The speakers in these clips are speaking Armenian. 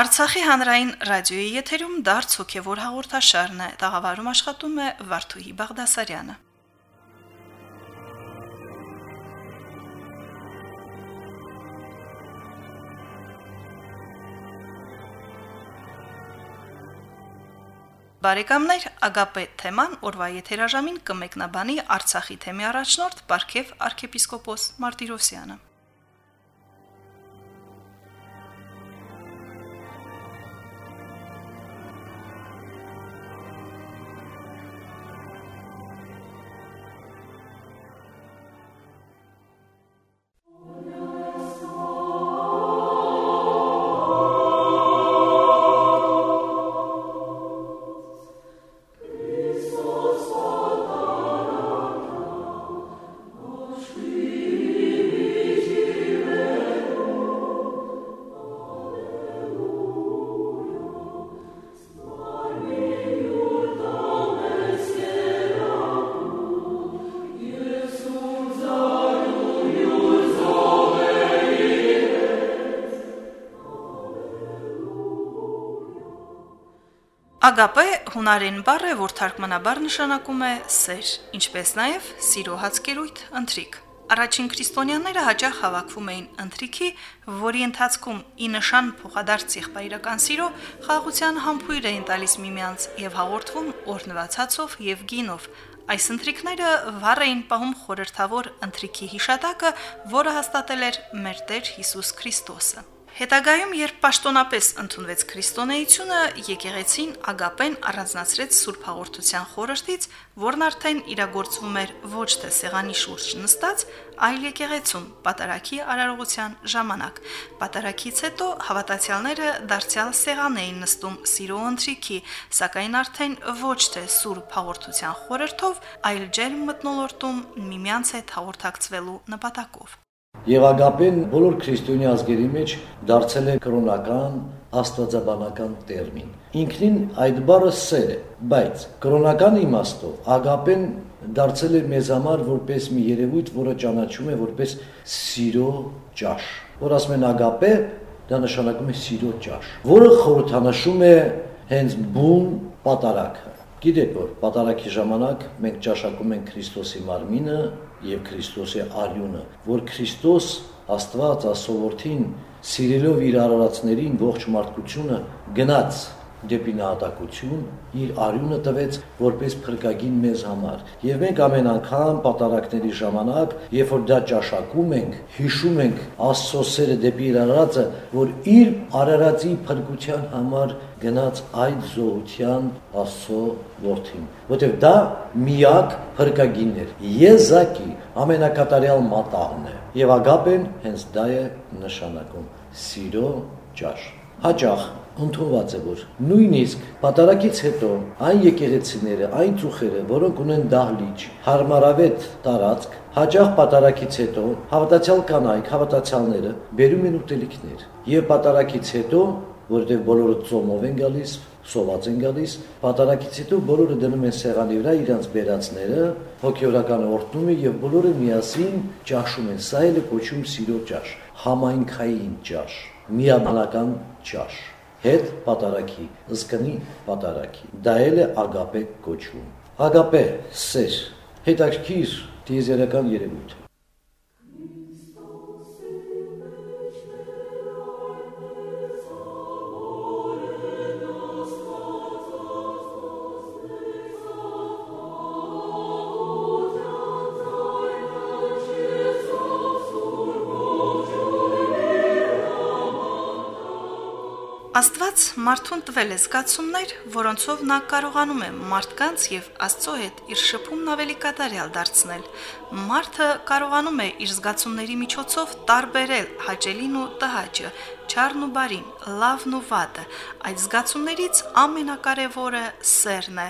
Արցախի հանրային ռադիոյի եթերում դարձ հոգևոր հաղորդաշարն է։ Տաղավարում աշխատում է Վարդուհի Բաղդասարյանը։ Բարեկամներ, Ագապե թեման օրվա եթերաժամին կմեկնաբանի Արցախի թեմի առաջնորդ Պարքև arczepiskopos Մարտիրոսյանը։ Ագապե հունարեն բառ է, որ թարգմանաբար նշանակում է սեր, ինչպես նաև սիրո հացկերույթ, ընթրիկ։ Առաջին քրիստոնյաները հաճախ հավաքվում էին ընթրիքի, որի ընթացքում ի նշան փոխադարձ եղբայրական սիրո խաղաղության համբույր էին տալիս միմյանց եւ հաղորդվում օրնվածացով եւ գինով։ Այս ընթրիկները վառ էին պահում խորհրդավոր ընթրիքի հիշատակը, որը հաստատել էր մեր Տեր Հիսուս Քրիստոսը։ Հետագայում, երբ պաշտոնապես ընդունվեց քրիստոնեությունը, եկեղեցին ագապեն առանձնացրեց Սուրբ Հաղորդության խորհրդից, որն արդեն իրագործվում էր ոչ թե սեղանի շուրջ նստած, այլ եկեղեցում պատարակի արարողության ժամանակ։ Պատարակից հետո հավատացյալները դարձյալ սեղան էին նստում սիրո ընթրիքի, սակայն արդեն ոչ թե Սուրբ Հաղորդության խորհրդով, այլ ջերմ մտնոլորտում միմյանց հետ հաղորդակցվելու նպատակով։ Եվ ագապեն բոլոր քրիստոնյա ազգերի մեջ դարձել է կրոնական աստվածաբանական տերմին։ Ինքնին այդ բառը սեր է, բայց կրոնական իմաստով ագապեն դարձել է մեզ համար որպես մի երևույթ, որը ճանաչում է որպես սիրո ճաշ։ Որ ասում են ագապե, դա նշանակում է սիրո ճաշ, որը խորհրդանշում է հենց բուն պատարակը։ Գիտեք, որ պատարակի ժամանակ մենք ճաշակում ենք Քրիստոսի մարմինը եւ Քրիստոսի արյունը, որ Քրիստոս Աստված ասովորթին սիրելով իր արարածներին ողջ մարդկությունը գնաց դեպի նահատակություն իր արյունը տվեց որպես փրկագին մեզ համար եւ մենք ամեն անգամ պատարակների ժամանակ երբ որ դա ճաշակում ենք հիշում ենք աստծո սերը դեպի իր արարածը որ իր արարածի փրկության համար գնաց այդ զոհության աստծո որդին որտեվ դա միակ փրկագինն էր եզակի ամենակատարյալ մատաղն է եւ ագապեն հենց դա է նշանակում սիրո ճաշ հաճախ ընդունված է որ նույնիսկ պատարակից հետո այն եկեղեցիները, այն ծուխերը, որոնք ունեն դահլիճ, հարմարավետ տարածք, հաջող պատարակից հետո հավատացյալ կանայք, հավատացյալները բերում են ուտելիքներ։ Եվ պատարակից հետո, որովհետև բոլորը ծոմով են գալիս, սոված են գալիս, պատարակից հետո բոլորը դնում են սեղանի վրա իրանց բերածները, հոգեորական օրտնում է եւ բոլորը միասին ճաշում են։ Սա էլ է կոչում սիրո ճաշ, համայնքային ճաշ, միաբանական ճաշ հետ պատարակի, ըսկնի պատարակի։ Դա էլ է ագապե կոչվում։ Ագապե, սեր, հետաքրքիր դիեզերական երևույթ։ Աստված մարդուն տվել է զգացումներ, որոնցով նա կարողանում է մարդկանց եւ Աստծո հետ իր շփումն ավելի կատարյալ դարձնել։ Մարդը կարողանում է իր զգացումների միջոցով տարբերել հաճելին ու տհաճը, չարն ու բարին, լավն ու վատը։ Այդ զգացումներից ամենակարևորը սերն է։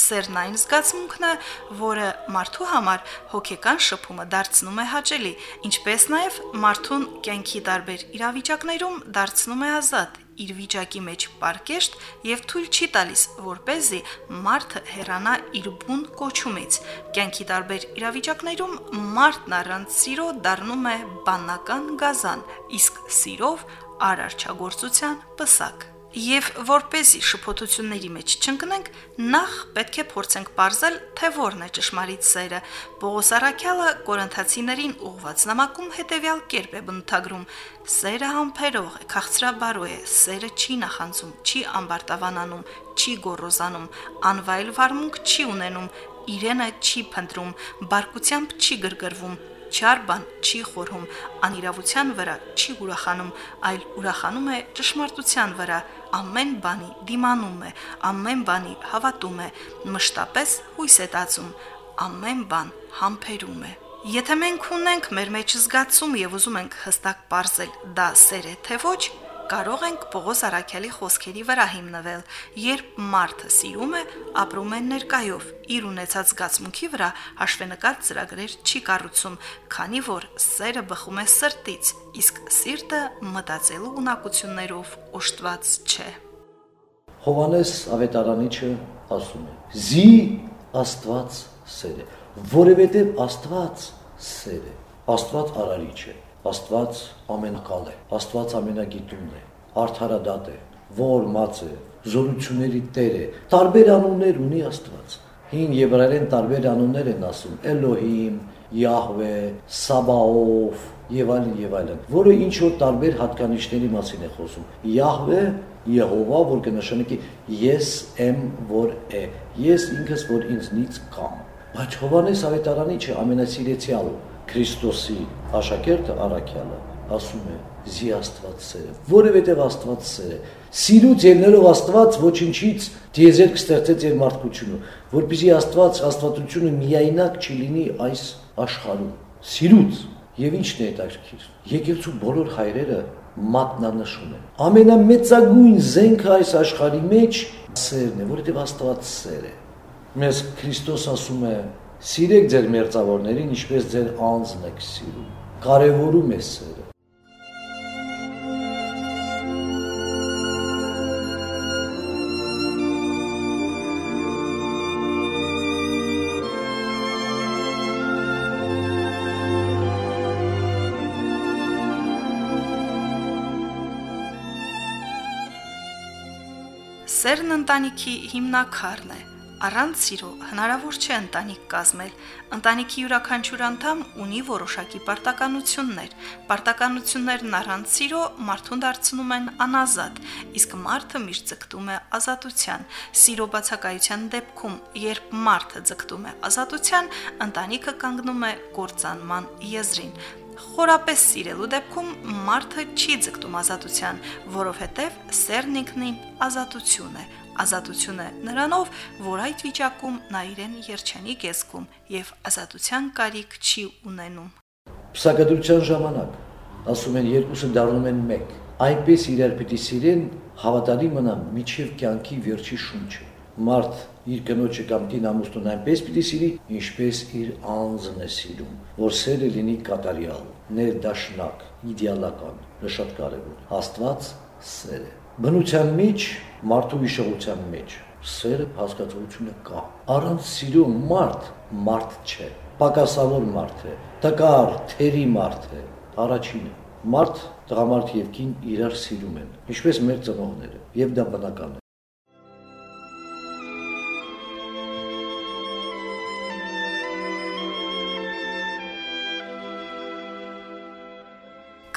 Սերն այն զգացմունքն է, որը մարդու համար հոգեկան շփումը դարձնում է հաճելի, ինչպես նաև մարդուն կյանքի տարբեր իրավիճակներում դարձնում է ազատ, իր վիճակի մեջ պարկեշտ եւ թույլ չի տալիս, որ เป զի մարդը հեռանա իր բուն կոչումից։ Կյանքի տարբեր իրավիճակներում մարդն առանց սիրո դառնում է բանական գազան, իսկ սիրով արարչագործության պսակ։ Եվ որպեսի շփոթությունների մեջ չընկնենք, նախ պետք է փորձենք ողրզել, թե որն է ճշմարիտ սերը։ Պողոս Արաքյալը Կորինթացիներին ուղված նամակում հետևյալ կերպ է բնութագրում. Սերը համբերող է, քաղցրաբարո է, սերը չի նախանձում, չի ամբարտավանանում, չի գոռոզանում, անվայել վարմունք չի ունենում, իրենը չի փնտրում, բարկությամբ չի գրգռվում, չար բան չի խորհում, անիրավության վրա չի ուրախանում, այլ ուրախանում է ճշմարտության վրա, ամեն բանի դիմանում է, ամեն բանի հավատում է, մշտապես հույս է տածում, ամեն բան համբերում է։ Եթե մենք ունենք մեր մեջ զգացում եւ ուզում ենք հստակ ողրել դա սեր է թե ոչ, կարող ենք Պողոս Արաքյալի խոսքերի վրա հիմնվել, երբ մարդը սիրում է, ապրում է ներկայով, իր ունեցած զգացմունքի վրա հաշվենկատ ծրագրեր չի կառուցում, քանի որ սերը բխում է սրտից, իսկ սիրտը մտածելու ունակություններով օժտված չէ։ Հովանես ավետարանիչը ասում է. «Զի Աստված սեր է, որովհետև Աստված սեր է, Աստված արարիչ է»։ Աստված ամենակալ է, Աստված ամենագիտունն է, արդարադատ է, ողորմած է, զորությունների Տեր է։ Տարբեր անուններ ունի Աստված։ Հին եբրայերեն տարբեր անուններ են ասում. Էլոհիմ, Յահվե, Սաբաոֆ եւ այլն եւ այլն, որը ինչ որ տարբեր հատկանիշների մասին է խոսում։ Յահվե Եհովա, որ կնշանակի ես եմ, որ է։ Ես ինքս, որ ինձնից կամ։ Բայց Հովանես ավետարանիչը ամենասիրեցյալը Քրիստոսի աշակերտը Արաքյալը ասում է զի Աստված սերը, որովհետև Աստված սեր է։ Սիրուց ելնելով Աստված ոչինչից դիեզերք ստեղծեց իր մարդկությունը, որպեսզի Աստված աստվածությունը միայնակ չլինի այս աշխարհում։ Սիրուց եւ ինչն է հետաքրքիր։ Եկեղեցու բոլոր հայրերը մատնանշում են։ Ամենամեծագույն զենքը այս աշխարհի մեջ սերն է, որովհետև Աստված սեր է։ Մեզ Քրիստոս ասում է Սիրեք ձեր մերձավորներին, ինչպես ձեր անձն եք սիրում։ Կարևորում է սերը։ Սերն ընտանիքի հիմնակարն է Առանց սիրո հնարավոր չէ ընտանիք կազմել։ Ընտանիքի յուրաքանչյուր անդամ ունի որոշակի պարտականություններ։ Պարտականություններն առանց սիրո մարդուն դարձնում են անազատ, իսկ մարդը միշտ ձգտում է ազատության։ Սիրո բացակայության դեպքում, երբ մարդը ձգտում է ազատության, ընտանիքը կանգնում է կործանման եզրին խորապես սիրելու դեպքում մարդը չի ձգտում ազատության, որովհետև սերն ինքնին ազատություն է, Ազատություն է նրանով, որ այդ վիճակում նա իրեն երջանիկ է զգում եւ ազատության կարիք չի ունենում։ Փսակադրության ժամանակ ասում են երկուսը դառնում են մեկ։ Այնպես իրար պիտի սիրեն հավատալի մնա միջև կյանքի վերջի շունչը։ Մարդ իր կնոջը կամ կին ամուսնուն այնպես պիտի սիրի, ինչպես իր անձն է սիրում, որ սերը լինի կատարյալ, ներդաշնակ, իդեալական, շատ կարևոր։ Աստված սեր է։ Բնության մեջ մարդու հիշողության մեջ սերը հասկացությունը կա։ Առանց սիրո մարդ մարդ չէ։ Պակասավոր մարդ է, տկար, թերի մարդ է, առաջինը։ Մարդ, տղամարդ եւ կին իրար սիրում են, ինչպես մեր ծնողները, եւ դա բնական է։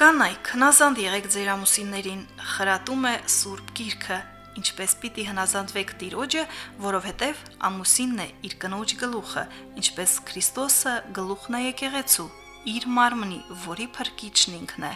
Կանայք, հնազանդ եղեք ձեր ամուսիններին, խրատում է Սուրբ Գիրքը, ինչպես պիտի հնազանդվեք Տիրոջը, որովհետև ամուսինն է իր կնոջ գլուխը, ինչպես Քրիստոսը գլուխն է եկեղեցու, իր մարմնի, որի փրկիչն ինքն է։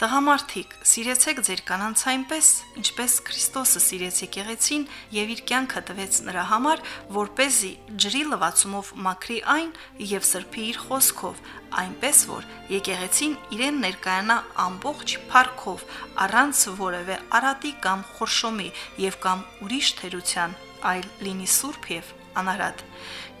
Տղամարդիկ, սիրեցեք ձեր կանանց այնպես, ինչպես Քրիստոսը սիրեց եկեղեցին եւ իր կյանքը տվեց նրա համար, որ เป զի ջրի լվացումով մաքրի այն եւ սրբի իր խոսքով, այնպես որ եկեղեցին իրեն ներկայանա ամբողջ փառքով, առանց որևէ արատի կամ խորշոմի եւ կամ ուրիշ թերության, այլ լինի սուրբ եւ անարատ։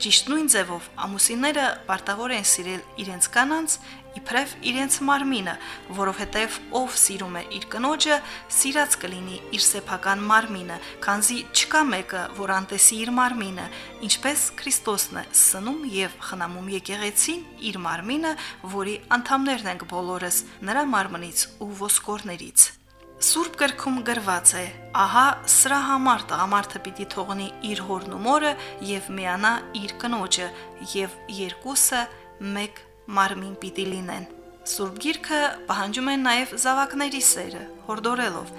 Ճիշտ նույն ձևով ամուսինները պարտավոր են սիրել իրենց կանանց իբրև իրենց մարմինը, որովհետև ով սիրում է իր կնոջը, սիրած կլինի իր սեփական մարմինը, քանզի չկա մեկը, որ անտեսի իր մարմինը, ինչպես Քրիստոսն է սնում եւ խնամում եկեղեցին իր մարմինը, որի անդամներն ենք բոլորս, նրա մարմնից ու ոսկորներից։ Սուրբ գրքում գրված է. Ահա սրա համար տղամարդը պիտի թողնի իր հորն ու մորը եւ միանա իր կնոջը եւ երկուսը մեկ մարմին պիտի լինեն։ Սուրբ Գիրքը պահանջում է նաև զավակների սերը, հորդորելով.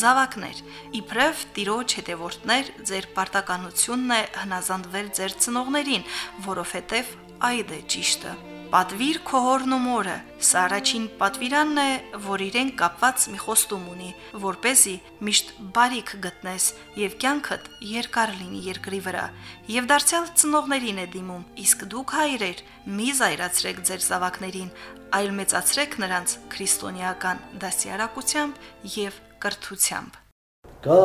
զավակներ, իբրև տիրոջ հետևորդներ, ձեր պարտականությունն է հնազանդվել ձեր ծնողներին, որովհետև այդ է ճիշտը։ Պատվիր քո հորն ու մորը։ Սա առաջին պատվիրանն է, որ իրեն կապված մի խոստում ունի, որ เป զի միշտ բարիք գտնես եւ կյանքդ երկար լինի երկրի վրա։ Եվ դարձյալ ծնողներին է դիմում, իսկ դուք հայրեր, մի զայրացրեք ձեր զավակներին, այլ մեծացրեք նրանց քրիստոնեական դասյարակությամբ եւ կրթությամբ։ Կա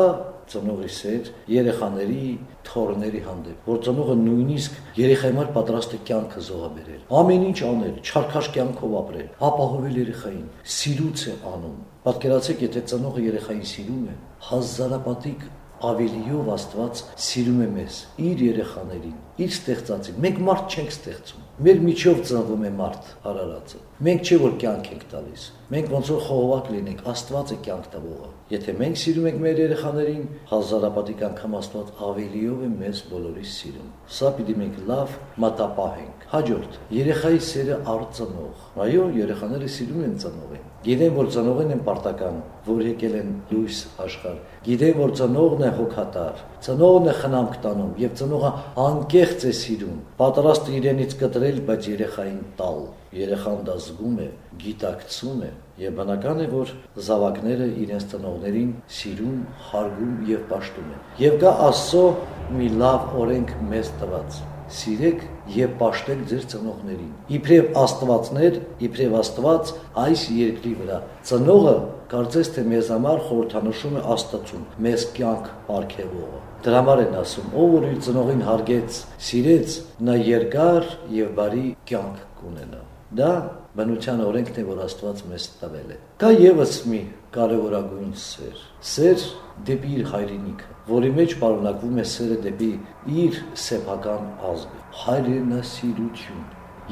ծնողի սեր երեխաների, թորների հանդեպ, որ ծնողը նույնիսկ երեխայի համար պատրաստ է կյանքը զոհաբերել։ Ամեն ինչ անել, չարքաշ կյանքով ապրել, ապահովել երեխային, սիրուց է անում։ Պատկերացեք, եթե ծնողը երեխային սիրում է, հազարապատիկ ավելիով Աստված սիրում է մեզ, իր երեխաներին, իր ստեղծածին։ Մենք մարդ չենք ստեղծում։ Մեր միջով ծնվում է մարդ Արարածը։ Մենք չէ որ կյանք ենք տալիս։ Մենք ոնց որ խողովակ լինենք, Աստված է կյանք տվողը։ Եթե մենք սիրում ենք մեր երեխաներին, հազարապատիկ անգամ Աստված ավելիով է մեզ բոլորիս սիրում։ Սա պիտի մենք լավ մտապահենք։ Հաջորդ, երեխայի սերը արծնող։ Այո, երեխաները սիրում են ծնողին։ Գիտեն, որ ծնողն են պարտական, որ եկել են լույս աշխարհ։ Գիտեն, որ ծնողն է հոգատար, ծնողն է խնամք տանում եւ ծնողը անկեղծ է սիրում։ Պատրաստ իրենից կտրել, բայց երեխային տալ երեխան դա զգում է, գիտակցում է եւ բնական է որ զավակները իրենց ծնողներին սիրում, հարգում եւ պաշտում են։ Եվ կա Աստծո մի լավ օրենք մեզ տված սիրեք եւ պաշտեք ձեր ծնողներին։ Իբրև Աստվածներ, իբրև Աստված այս երկրի վրա։ Ծնողը կարծես թե մեզ համար խորհրդանշում է Աստծուն, մեզ կյանք ապարգևողը։ Դրա համար են ասում, ով որ իր ծնողին հարգեց, սիրեց, նա երկար եւ բարի կյանք կունենա։ Դա բնության օրենքն է, որ Աստված մեզ տվել է։ Կա եւս մի կարևորագույն սեր։ Սեր դեպի իր հայրենիքը, որի մեջ պարունակվում է սերը դեպի իր սեփական ազգը, հայրենասիրություն։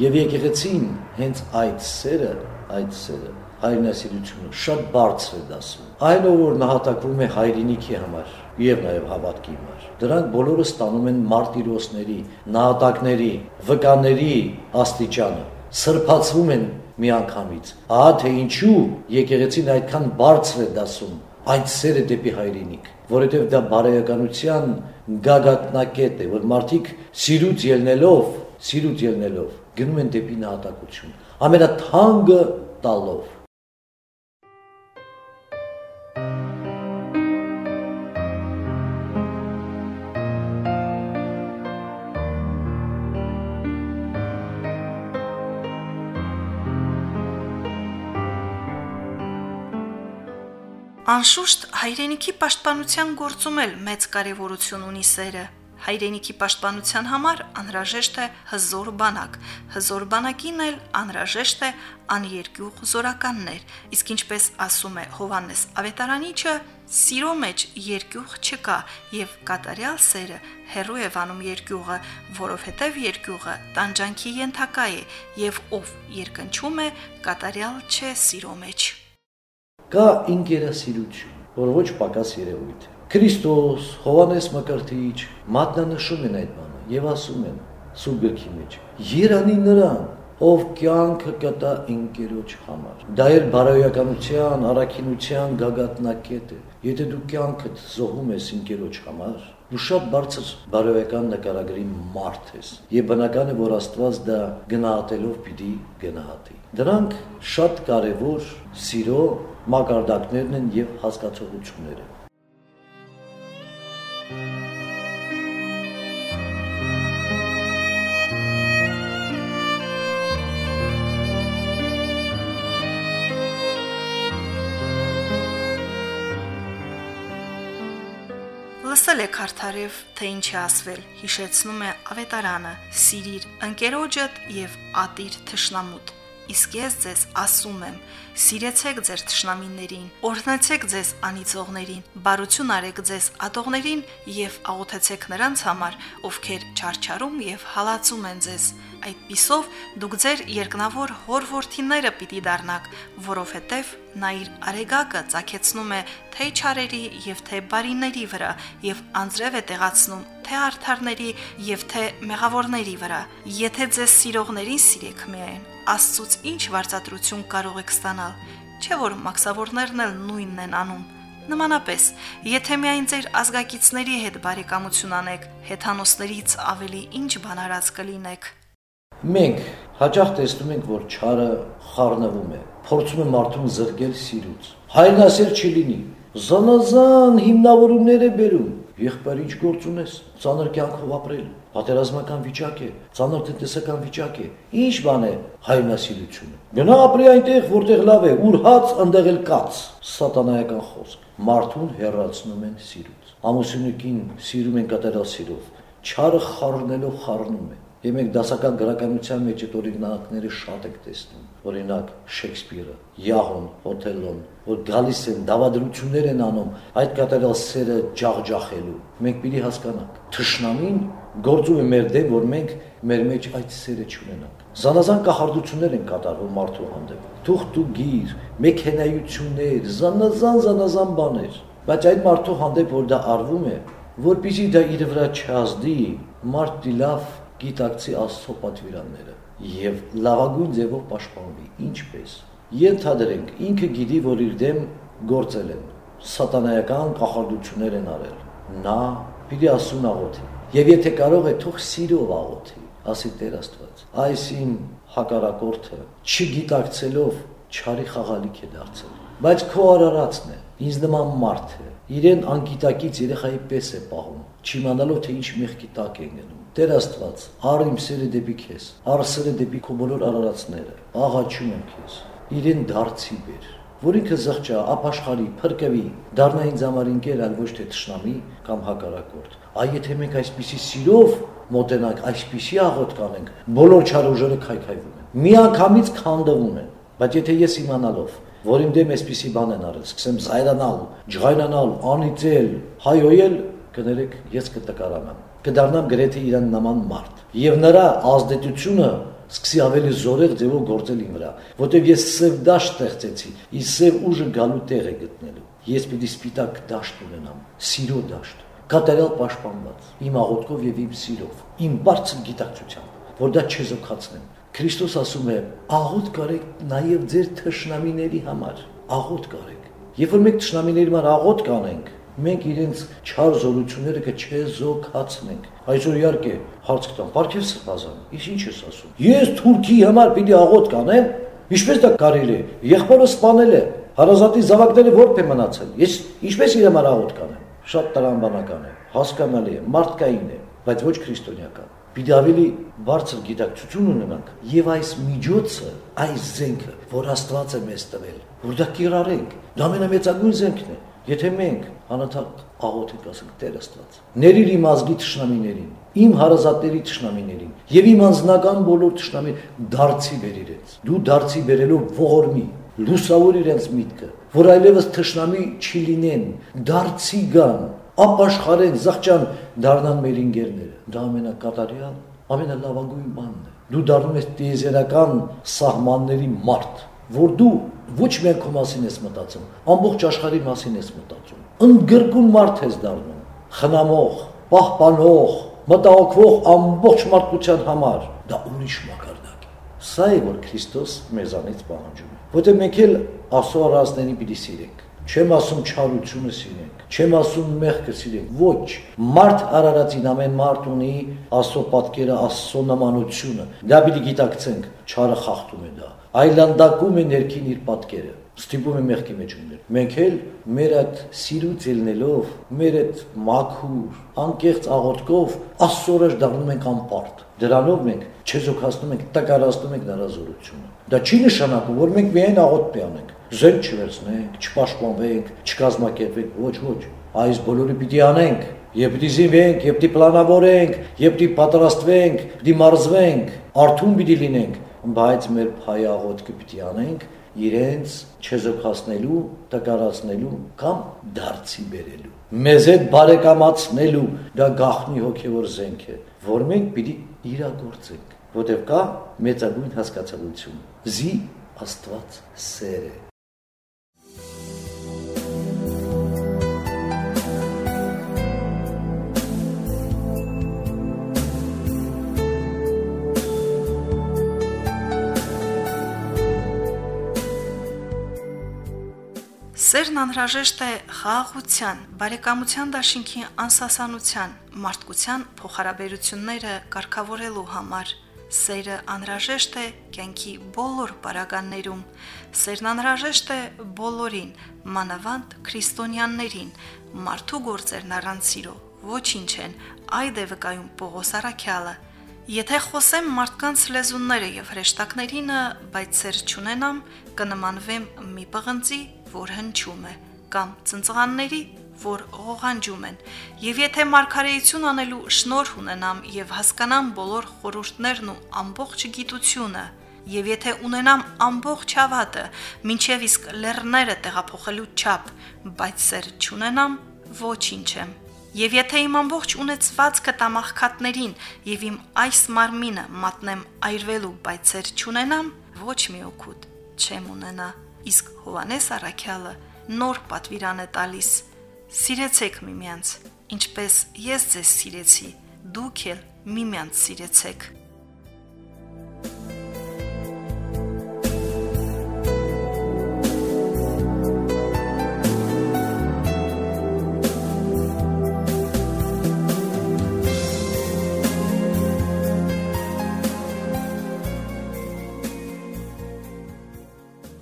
Եվ եկեղեցին հենց այդ սերը, այդ սերը հայրենասիրությունը շատ բարձր է դասում։ Այն որ նահատակվում է հայրենիքի համար եւ նաեւ հավատքի համար։ Դրանք բոլորը ստանում են մարտիրոսների, նահատակների, վկաների աստիճանը սրբացվում են միանգամից։ Ահա թե ինչու եկեղեցին այդքան բարձր է դասում այդ սերը դեպի հայրենիք, որովհետև դա բարոյականության գագաթնակետ է, որ մարդիկ սիրուց ելնելով, սիրուց ելնելով գնում են դեպի նահատակություն։ Ամենաթանկը տալով Անշուշտ հայրենիքի պաշտպանության գործում էլ մեծ կարևորություն ունի սերը։ Հայրենիքի պաշտպանության համար անհրաժեշտ է հզոր բանակ։ Հզոր բանակին էլ անհրաժեշտ է աներկյուղ զորականներ։ Իսկ ինչպես ասում է Հովանես Ավետարանիչը, սիրո մեջ երկյուղ չկա եւ կատարյալ սերը հերո է վանում երկյուղը, որովհետեւ երկյուղը տանջանքի ենթակա է եւ ով երկնչում է, կատարյալ չէ սիրո մեջ կա ինքերասիրություն, որ ոչ պակաս երևույթ է։ Քրիստոս, Հովանես Մկրտիչ մատնանշում են այդ բանը եւ ասում են սուրբ գրքի մեջ. Երանի նրան, ով կյանքը կտա ինքերոջ համար։ Դա էր բարոյականության, առաքինության գագաթնակետ է։ Եթե դու կյանքդ զոհում ես ինքերոջ համար, դու շատ բարձր բարոյական նկարագրի մարդ ես։ Եվ բնական է, որ Աստված դա գնահատելով պիտի գնահատի։ Դրանք շատ կարևոր սիրո մակարդակներն են եւ հասկացողությունները։ Լսել եք Հարթարև, թե ինչ է ասվել, հիշեցնում է ավետարանը. Սիրիր ընկերոջդ եւ ատիր թշնամուտ։ Իսկ ես ձեզ ասում եմ. սիրեցեք ձեր թշնամիներին, օրհնեցեք ձեզ անիծողներին, բարություն արեք ձեզ ատողներին եւ աղոթեցեք նրանց համար, ովքեր չարչարում եւ հալածում են ձեզ։ Այդ պիսով դուք ձեր երկնավոր հորվորթիները պիտի դառնաք, որովհետև նա իր արեգակը ցակեցնում է թե չարերի եւ թե բարիների վրա եւ անձրև է տեղացնում թե արդարների եւ թե մեղավորների վրա։ Եթե ձեզ սիրողներին սիրեք միայն, Աստծուց ինչ վարձատրություն կարող եք ստանալ, չէ որ մաքսավորներն էլ նույնն են անում։ Նմանապես, եթե միայն ձեր ազգակիցների հետ բարեկամություն անեք, հեթանոսներից ավելի ինչ բանարած կլինեք։ Մենք հաճախ տեսնում ենք, որ չարը խառնվում է, փորձում է մարդուն զրկել սիրուց։ Հայրենասեր չլինի, զանազան հիմնավորումներ է բերում, Եղբայր ինչ գործ ունես, ցաներ կյանքով ապրել, պատերազմական վիճակ է, ցաներ տնտեսական վիճակ է։ Ինչ բան է հայրենասիրությունը։ Գնա ապրի այնտեղ, որտեղ լավ է, ուր հաց, ընդեղ էլ կաց։ Սատանայական խոսք։ Մարդուն հերացնում են սիրուց։ Ամուսինուկին սիրում են կատարյալ սիրով, չարը խառնելով խառնում են։ Եվ մենք դասական գրականության մեջ այդ օրինակները շատ ենք տեսնում։ Օրինակ Շեքսպիրը, Յահոն, Օթելոն, որ գալիս են դավադրություններ են անում այդ կատարյալ սերը ջախջախելու։ Մենք պիտի հասկանանք, թշնամին գործում է մեր դեմ, որ մենք մեր մեջ այդ սերը չունենանք։ Զանազան կախարդություններ են կատարվում մարդու հանդեպ։ Թուղթ ու գիր, մեքենայություններ, զանազան զանազան բաներ։ Բայց այդ մարդու հանդեպ որ դա արվում է, որpիսի դա իր վրա չազդի, մարդի լավ գիտակցի Աստծո պատվիրանները եւ լավագույն ձևով պաշտպանվի։ Ինչպես։ Ենթադրենք, ինքը գիտի, որ իր դեմ գործել են, սատանայական կախարդություններ են արել։ Նա պիտի ասուն աղոթի։ Եվ եթե կարող է, թող սիրով աղոթի, ասի Տեր Աստված։ Այս իմ հակարակորդը չգիտակցելով չարի խաղալիք է դարձել։ Բայց քո արարածն է, ինձ նման մարդ է։ Իրեն անկիտակից երեխայի պես է պահում, չիմանալով թե ինչ մեղքի տակ է գնում Տեր Աստված, առ իմ սերը դեպի քեզ, առ սերը դեպի քո բոլոր արարածները, աղաչում եմ քեզ, իրեն դարձի բեր, որ ինքը զղջա, ապաշխարի, փրկվի, դառնա ինձ համար ինքեր, այլ ոչ թե թշնամի կամ հակարակորդ։ Այ եթե մենք այսպիսի սիրով մոտենանք, այսպիսի աղոտ կանենք, բոլոր չարուժերը քայքայվում են։ Միանգամից քանդվում են։ Բայց եթե ես իմանալով, որ իմ դեմ այսպիսի բան են արել, սկսեմ զայրանալ, ջղայնանալ, անիծել, հայոյել, կներեք, ես կտկարանամ կդառնամ գրեթե իրան նման մարդ։ Եվ նրա ազդեցությունը սկսի ավելի զորեղ ձևով գործել իմ վրա, որտեղ ես սև դաշտ ստեղծեցի, իսկ սև ուժը գալու տեղ է գտնելու։ Ես պիտի սպիտակ դաշտ ունենամ, սիրո դաշտ, կատարյալ պաշտպանված, իմ աղոթքով եւ իմ սիրով, իմ բարձր գիտակցությամբ, որ դա չեզոքացնեմ։ Քրիստոս ասում է. աղոթ կարեք նաև ձեր թշնամիների համար, աղոթ կարեք։ Երբ որ մենք թշնամիների համար աղոթ կանենք, մենք իրենց չար զորությունները կչեզոքացնենք։ Այսօր իհարկե հարց կտամ, Պարքև Սրբազան, իսկ ինչ ես ասում։ Ես Թուրքիի համար պիտի աղոտ կանեմ, ինչպես դա կարելի է։ Եղբորը սպանել է, հարազատի զավակները որտե մնացել։ Ես ինչպես իր համար աղոտ կանեմ։ Շատ տրամաբանական է, հասկանալի է, մարդկային է, բայց ոչ քրիստոնեական։ Պիտի ավելի բարձր գիտակցություն ունենանք եւ այս միջոցը, այս զենքը, որ Աստված է մեզ տվել, որ դա կիրառենք։ Դա ամենամեծագույն զենքն է։ Եթե մենք անընդհատ աղոթենք ասենք Տեր Աստված, ների իմ ազգի ճշնամիներին, իմ հարազատների ճշնամիներին եւ իմ անձնական բոլոր ճշնամի դարձի բեր իրենց։ Դու դարձի բերելով ողորմի, լուսավոր իրենց միտքը, որ այլևս ճշնամի չլինեն, դարձի գան, ապաշխարեն, զղջան, դառնան մեր ինգերները։ Դա ամենակատարյալ, ամենալավագույն բանն է։ Դու դառնում ես տիեզերական սահմանների մարդ, որ դու ոչ միայն քո մասին ես մտածում, ամբողջ աշխարհի մասին ես մտածում։ Ընդգրկուն մարդ ես դառնում, խնամող, պահպանող, մտահոգվող ամբողջ մարդկության համար։ Դա ուրիշ մակարդակ է։ Սա է որ Քրիստոս մեզանից պահանջում է։ Որտեղ մենք էլ Աստծո առածներին պիտի սիրենք։ Չեմ ասում չարությունը սիրենք, չեմ ասում մեղքը սիրենք։ Ոչ, մարդ արարածին ամեն մարդ ունի Աստծո պատկերը, Աստծո նմանությունը։ Դա պիտի գիտակցենք, չարը խախտում է դա այլանդակում է ներքին իր պատկերը ստիպում է մեղքի մեջ ունել։ Մենք էլ մեր այդ սիրուց ելնելով, մեր այդ մաքուր, անկեղծ աղոթքով աստծորոշ դառնում ենք անպարտ։ Դրանով մենք չեզոքացնում ենք, տկարացնում ենք նրա զորությունը։ Դա չի նշանակում, որ մենք միայն աղոթ պյանենք, զենք չվերցնենք, չպաշտպանվենք, չկազմակերպենք, ոչ, ոչ։ Այս բոլորը պիտի անենք, Եվ պիտի զինվենք, եւ պիտի պլանավորենք, եւ պիտի պատրաստվենք, պիտի մարզվենք, արթուն պիտի լինենք, բայց մեր փայաղոտքը պիտի անենք իրենց չեզոքացնելու, տկարացնելու կամ դարձի բերելու։ Մեզ հետ բարեկամացնելու դա գախնի հոգևոր զենք է, որ մենք պիտի իրագործենք, որտեղ կա մեծագույն հասկացabiliություն։ Զի Աստված սեր է։ Սերն անհրաժեշտ է խաղաղության, բարեկամության դաշինքի անսասանության, մարդկության փոխհարաբերությունները կարգավորելու համար։ Սերը անհրաժեշտ է կյանքի բոլոր բարականներում։ Սերն անհրաժեշտ է բոլորին, մանավանդ քրիստոնյաներին։ Մարդու գործերն առանց սիրո ոչինչ են, այդ է վկայում Պողոս Արաքյալը։ Եթե խոսեմ մարդկանց լեզունները եւ հրեշտակներինը, բայց սեր չունենամ, կնմանվեմ մի պղնձի, որ հնչում է, կամ ծնծղանների, որ ողանջում են։ Եվ եթե մարգարեություն անելու շնորհ ունենամ եւ հասկանամ բոլոր խորհուրդներն ու ամբողջ գիտությունը, եւ եթե ունենամ ամբողջ հավատը, ինչեւ իսկ լեռները տեղափոխելու չափ, բայց սեր չունենամ, ոչինչ եմ։ Եվ եթե իմ ամբողջ ունեցվածքը տամախքատներին եւ իմ այս մարմինը մատնեմ այրվելու, բայց սեր չունենամ, ոչ մի օգուտ չեմ ունենա իսկ Հովանես Արաքյալը նոր պատվիրան է տալիս. Սիրեցեք միմյանց, ինչպես ես ձեզ սիրեցի, դուք էլ միմյանց սիրեցեք։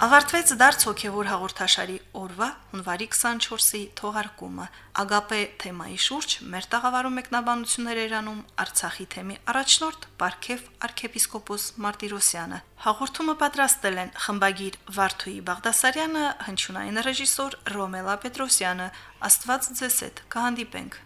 Ավարտվեց դարձ հոգևոր հաղորդաշարի օրվա հունվարի 24-ի թողարկումը։ Ագապե թեմայի շուրջ մեր տաղավարում մեկնաբանություններ երանում Արցախի թեմի առաջնորդ Պարքև arczepiskopos Մարտիրոսյանը։ Հաղորդումը պատրաստել են խմբագիր Վարդուհի Բաղդասարյանը, հնչյունային ռեժիսոր Ռոմելա Պետրոսյանը։ Աստված ձեզ հետ կհանդիպենք